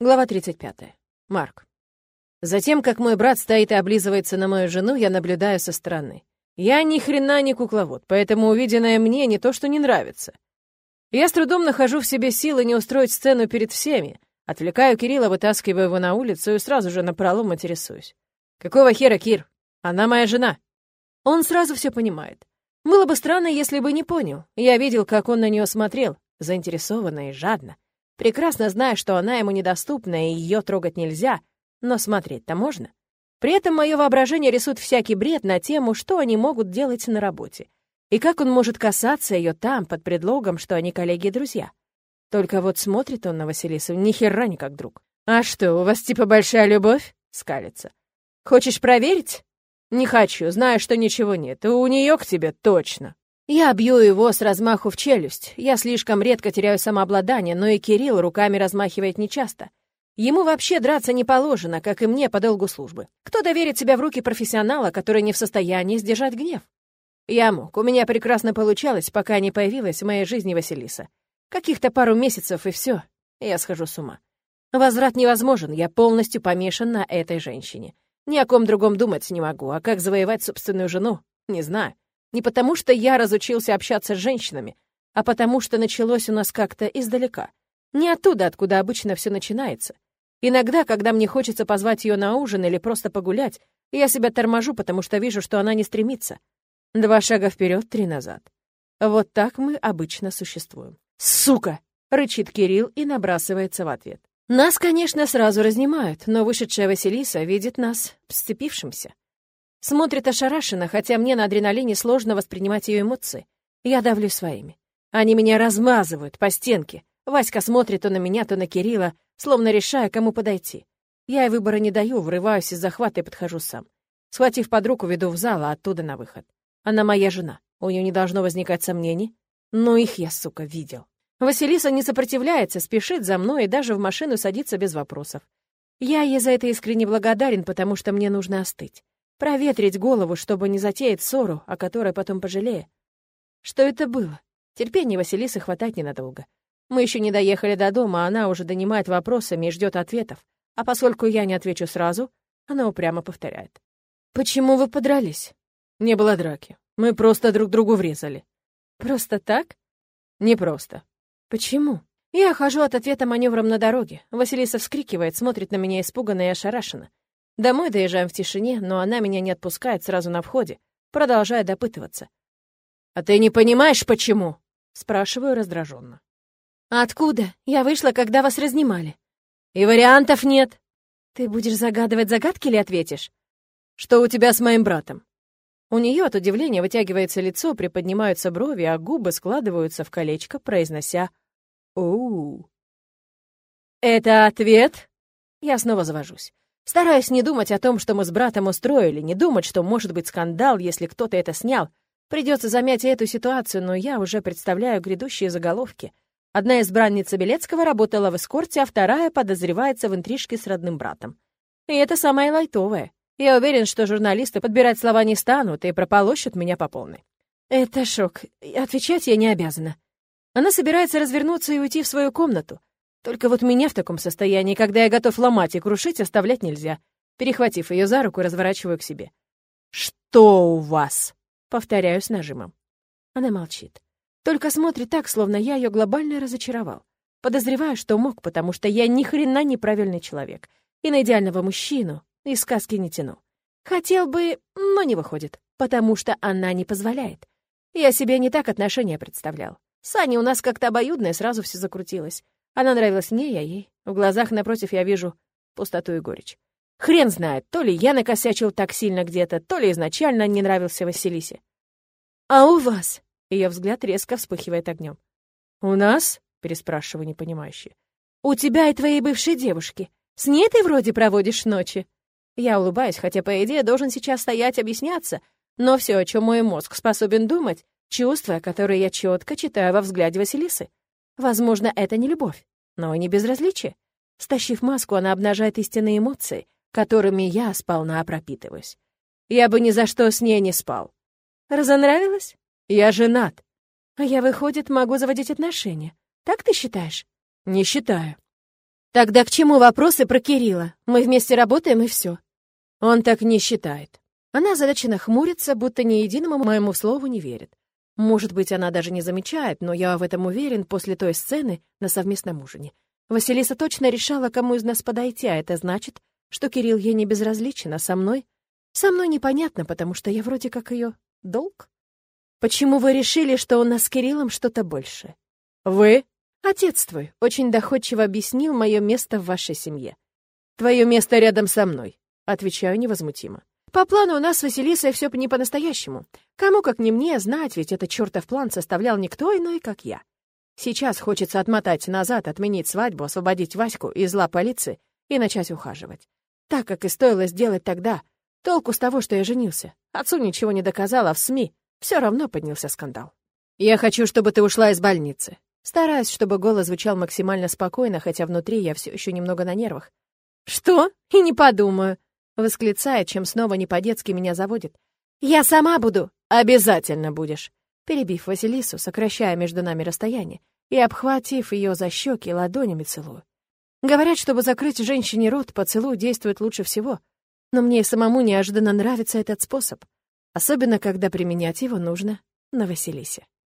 Глава 35. Марк. Затем, как мой брат стоит и облизывается на мою жену, я наблюдаю со стороны. Я ни хрена не кукловод, поэтому увиденное мне не то, что не нравится. Я с трудом нахожу в себе силы не устроить сцену перед всеми, отвлекаю Кирилла, вытаскиваю его на улицу и сразу же напролом интересуюсь. «Какого хера, Кир? Она моя жена». Он сразу все понимает. Было бы странно, если бы не понял. Я видел, как он на нее смотрел, заинтересованно и жадно прекрасно зная, что она ему недоступна и ее трогать нельзя, но смотреть-то можно. При этом мое воображение рисует всякий бред на тему, что они могут делать на работе, и как он может касаться ее там, под предлогом, что они коллеги и друзья. Только вот смотрит он на Василису ни хера не как друг. «А что, у вас типа большая любовь?» — скалится. «Хочешь проверить?» «Не хочу, знаю, что ничего нет, у нее к тебе точно». Я бью его с размаху в челюсть. Я слишком редко теряю самообладание, но и Кирилл руками размахивает нечасто. Ему вообще драться не положено, как и мне по долгу службы. Кто доверит себя в руки профессионала, который не в состоянии сдержать гнев? Я мог, у меня прекрасно получалось, пока не появилась в моей жизни Василиса. Каких-то пару месяцев, и все, я схожу с ума. Возврат невозможен, я полностью помешан на этой женщине. Ни о ком другом думать не могу, а как завоевать собственную жену, не знаю. Не потому, что я разучился общаться с женщинами, а потому, что началось у нас как-то издалека. Не оттуда, откуда обычно все начинается. Иногда, когда мне хочется позвать ее на ужин или просто погулять, я себя торможу, потому что вижу, что она не стремится. Два шага вперед, три назад. Вот так мы обычно существуем. «Сука!» — рычит Кирилл и набрасывается в ответ. Нас, конечно, сразу разнимают, но вышедшая Василиса видит нас сцепившимся. Смотрит ошарашенно, хотя мне на адреналине сложно воспринимать ее эмоции. Я давлю своими. Они меня размазывают по стенке. Васька смотрит то на меня, то на Кирилла, словно решая, кому подойти. Я и выбора не даю, врываюсь из захвата и подхожу сам. Схватив под руку, веду в зал, а оттуда на выход. Она моя жена. У нее не должно возникать сомнений. Но их я, сука, видел. Василиса не сопротивляется, спешит за мной и даже в машину садится без вопросов. Я ей за это искренне благодарен, потому что мне нужно остыть. Проветрить голову, чтобы не затеять ссору, о которой потом пожалею. Что это было? Терпения Василисы хватать ненадолго. Мы еще не доехали до дома, а она уже донимает вопросами и ждет ответов. А поскольку я не отвечу сразу, она упрямо повторяет. «Почему вы подрались?» «Не было драки. Мы просто друг другу врезали». «Просто так?» «Не просто». «Почему?» Я хожу от ответа маневром на дороге. Василиса вскрикивает, смотрит на меня испуганно и ошарашенно. Домой доезжаем в тишине, но она меня не отпускает сразу на входе, продолжая допытываться. «А ты не понимаешь, почему?» — спрашиваю раздраженно. «Откуда? Я вышла, когда вас разнимали». «И вариантов нет». «Ты будешь загадывать загадки или ответишь?» «Что у тебя с моим братом?» У нее от удивления вытягивается лицо, приподнимаются брови, а губы складываются в колечко, произнося «Оу». «Это ответ?» Я снова завожусь. Стараясь не думать о том, что мы с братом устроили, не думать, что может быть скандал, если кто-то это снял. Придется замять эту ситуацию, но я уже представляю грядущие заголовки. Одна избранница Белецкого работала в эскорте, а вторая подозревается в интрижке с родным братом. И это самое лайтовое. Я уверен, что журналисты подбирать слова не станут и прополощут меня по полной. Это шок. Отвечать я не обязана. Она собирается развернуться и уйти в свою комнату. Только вот меня в таком состоянии, когда я готов ломать и крушить, оставлять нельзя. Перехватив ее за руку, разворачиваю к себе. «Что у вас?» — повторяю с нажимом. Она молчит. Только смотрит так, словно я ее глобально разочаровал. Подозреваю, что мог, потому что я ни хрена неправильный человек. И на идеального мужчину из сказки не тяну. Хотел бы, но не выходит, потому что она не позволяет. Я себе не так отношения представлял. С Аней у нас как-то обоюдно, и сразу все закрутилось. Она нравилась мне, я ей. В глазах напротив я вижу пустоту и горечь. Хрен знает, то ли я накосячил так сильно где-то, то ли изначально не нравился Василисе. «А у вас?» — ее взгляд резко вспыхивает огнем. «У нас?» — переспрашиваю непонимающе. «У тебя и твоей бывшей девушки. С ней ты вроде проводишь ночи». Я улыбаюсь, хотя, по идее, должен сейчас стоять объясняться, но все, о чем мой мозг способен думать, чувства, которые я четко читаю во взгляде Василисы. Возможно, это не любовь, но не безразличие. Стащив маску, она обнажает истинные эмоции, которыми я сполна пропитываюсь. Я бы ни за что с ней не спал. Разонравилась? Я женат. А я, выходит, могу заводить отношения. Так ты считаешь? Не считаю. Тогда к чему вопросы про Кирилла? Мы вместе работаем, и все. Он так не считает. Она задаченно хмурится, будто ни единому моему слову не верит. Может быть, она даже не замечает, но я в этом уверен после той сцены на совместном ужине. Василиса точно решала, кому из нас подойти, а это значит, что Кирилл ей не безразличен, а со мной? Со мной непонятно, потому что я вроде как ее долг. Почему вы решили, что у нас с Кириллом что-то больше? Вы? Отец твой очень доходчиво объяснил мое место в вашей семье. Твое место рядом со мной, отвечаю невозмутимо. По плану у нас с Василисой все не по-настоящему. Кому, как не мне, знать, ведь этот чертов план составлял никто иной, как я. Сейчас хочется отмотать назад, отменить свадьбу, освободить Ваську из лап полиции и начать ухаживать. Так, как и стоило сделать тогда. Толку с того, что я женился. Отцу ничего не доказал, а в СМИ все равно поднялся скандал. «Я хочу, чтобы ты ушла из больницы». Стараюсь, чтобы голос звучал максимально спокойно, хотя внутри я все еще немного на нервах. «Что? И не подумаю. Восклицает, чем снова не по-детски меня заводит. «Я сама буду!» «Обязательно будешь!» Перебив Василису, сокращая между нами расстояние и обхватив ее за щеки ладонями целую. Говорят, чтобы закрыть женщине рот, поцелуй действует лучше всего. Но мне самому неожиданно нравится этот способ. Особенно, когда применять его нужно на Василисе.